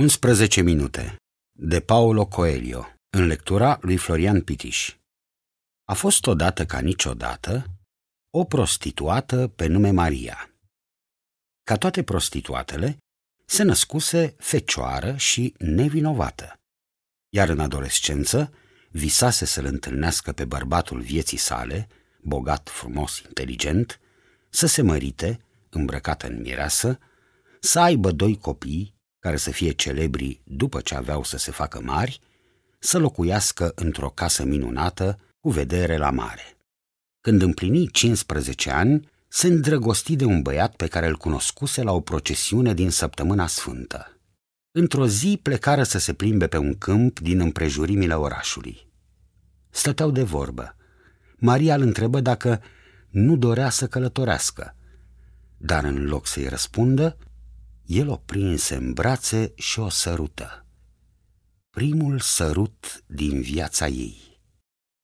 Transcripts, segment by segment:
11 minute de Paolo Coelho în lectura lui Florian Pitiș. A fost odată ca niciodată o prostituată pe nume Maria. Ca toate prostituatele, se născuse fecioară și nevinovată. Iar în adolescență visase să-l întâlnească pe bărbatul vieții sale, bogat, frumos, inteligent, să se mărite, îmbrăcată în mireasă, să aibă doi copii care să fie celebri după ce aveau să se facă mari, să locuiască într-o casă minunată cu vedere la mare. Când împlini 15 ani, se îndrăgosti de un băiat pe care îl cunoscuse la o procesiune din săptămâna sfântă. Într-o zi plecară să se plimbe pe un câmp din împrejurimile orașului. Stăteau de vorbă. Maria îl întrebă dacă nu dorea să călătorească, dar în loc să-i răspundă, el o prinse în brațe și o sărută. Primul sărut din viața ei.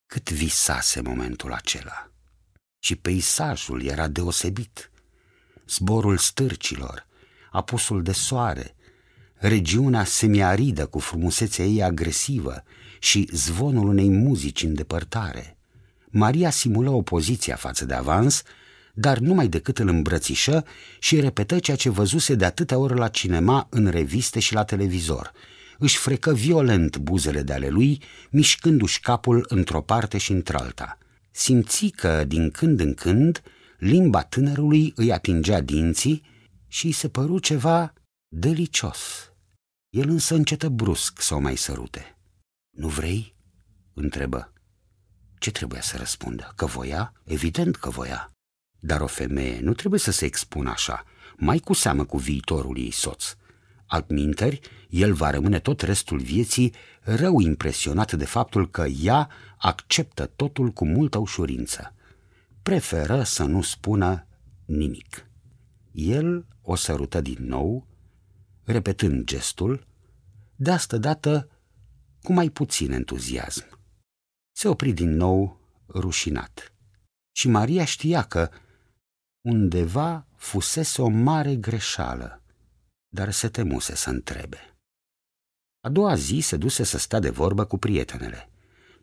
Cât visase momentul acela. Și peisajul era deosebit. Zborul stârcilor, apusul de soare, regiunea semiaridă cu frumusețea ei agresivă și zvonul unei muzici în depărtare. Maria simulă opoziția față de avans, dar numai decât îl îmbrățișă și repetă ceea ce văzuse de atâtea ori la cinema, în reviste și la televizor. Își frecă violent buzele de ale lui, mișcându-și capul într-o parte și într-alta. Simți că, din când în când, limba tânărului îi atingea dinții și îi se păru ceva delicios. El însă încetă brusc să o mai sărute. Nu vrei?" întrebă. Ce trebuia să răspundă? Că voia? Evident că voia. Dar o femeie nu trebuie să se expună așa, mai cu seamă cu viitorul ei soț. Altminteri, el va rămâne tot restul vieții rău impresionat de faptul că ea acceptă totul cu multă ușurință. Preferă să nu spună nimic. El o sărută din nou, repetând gestul, de asta dată cu mai puțin entuziasm. Se opri din nou rușinat. Și Maria știa că undeva fusese o mare greșeală, dar se temuse să întrebe. A doua zi se duse să stea de vorbă cu prietenele.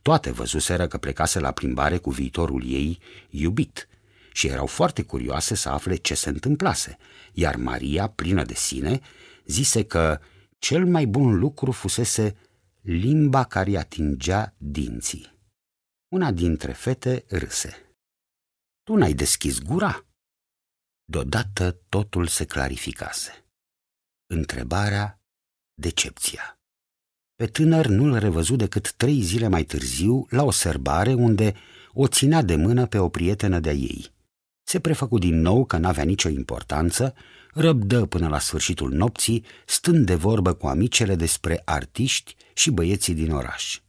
Toate văzuseră că plecase la plimbare cu viitorul ei iubit și erau foarte curioase să afle ce se întâmplase, iar Maria, plină de sine, zise că cel mai bun lucru fusese limba care atingea dinții. Una dintre fete râse. Tu n-ai deschis gura?" Deodată totul se clarificase. Întrebarea, decepția. Pe tânăr nu-l revăzu decât trei zile mai târziu la o sărbare unde o ținea de mână pe o prietenă de-a ei. Se prefăcu din nou că n-avea nicio importanță, răbdă până la sfârșitul nopții, stând de vorbă cu amicele despre artiști și băieții din oraș.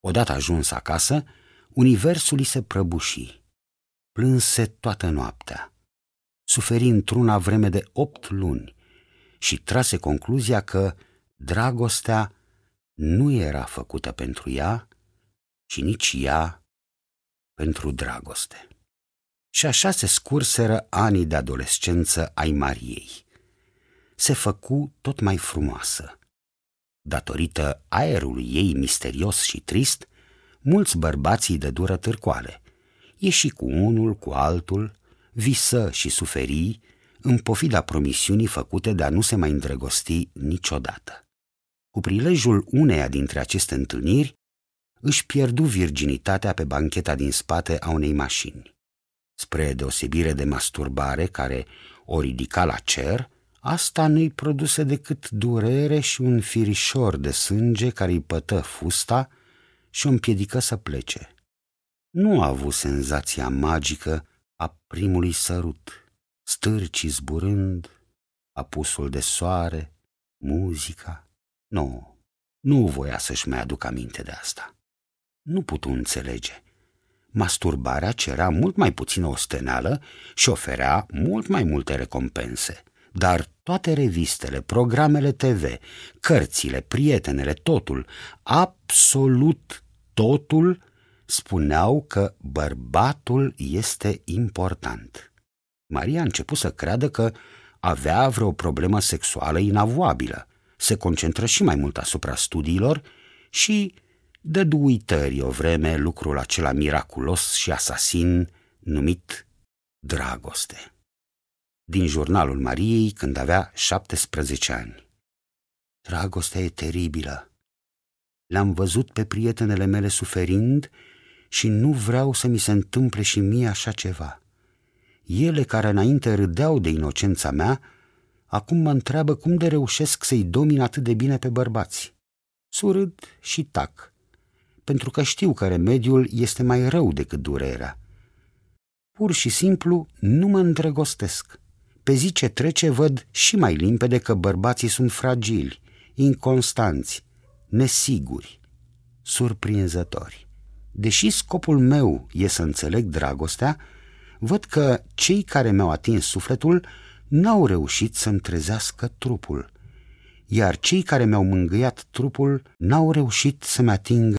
Odată ajuns acasă, universul îi se prăbuși. Plânse toată noaptea suferi într-una vreme de opt luni și trase concluzia că dragostea nu era făcută pentru ea și nici ea pentru dragoste. Și așa se scurseră anii de adolescență ai Mariei. Se făcu tot mai frumoasă. Datorită aerului ei misterios și trist, mulți bărbații de dură târcoale. Ieși cu unul, cu altul, visă și suferi în pofida promisiunii făcute de a nu se mai îndrăgosti niciodată. Cu prilejul uneia dintre aceste întâlniri, își pierdu virginitatea pe bancheta din spate a unei mașini. Spre deosebire de masturbare care o ridica la cer, asta nu-i produse decât durere și un firișor de sânge care îi pătă fusta și o împiedică să plece. Nu a avut senzația magică a primului sărut, stârcii zburând, apusul de soare, muzica. Nu, nu voia să-și mai aduc aminte de asta. Nu putu înțelege. Masturbarea cerea mult mai puțină osteneală și oferea mult mai multe recompense. Dar toate revistele, programele TV, cărțile, prietenele, totul, absolut totul spuneau că bărbatul este important. Maria a început să creadă că avea vreo problemă sexuală inavoabilă, se concentră și mai mult asupra studiilor și dădu uitări o vreme lucrul acela miraculos și asasin numit dragoste. Din jurnalul Mariei când avea 17 ani. Dragostea e teribilă. Le-am văzut pe prietenele mele suferind și nu vreau să mi se întâmple și mie așa ceva. Ele care înainte râdeau de inocența mea, acum mă întreabă cum de reușesc să-i domin atât de bine pe bărbați. Surâd și tac, pentru că știu că remediul este mai rău decât durerea. Pur și simplu nu mă îndrăgostesc. Pe zi ce trece văd și mai limpede că bărbații sunt fragili, inconstanți, nesiguri, surprinzători. Deși scopul meu e să înțeleg dragostea, văd că cei care mi-au atins sufletul n-au reușit să-mi trezească trupul, iar cei care mi-au mângâiat trupul n-au reușit să-mi atingă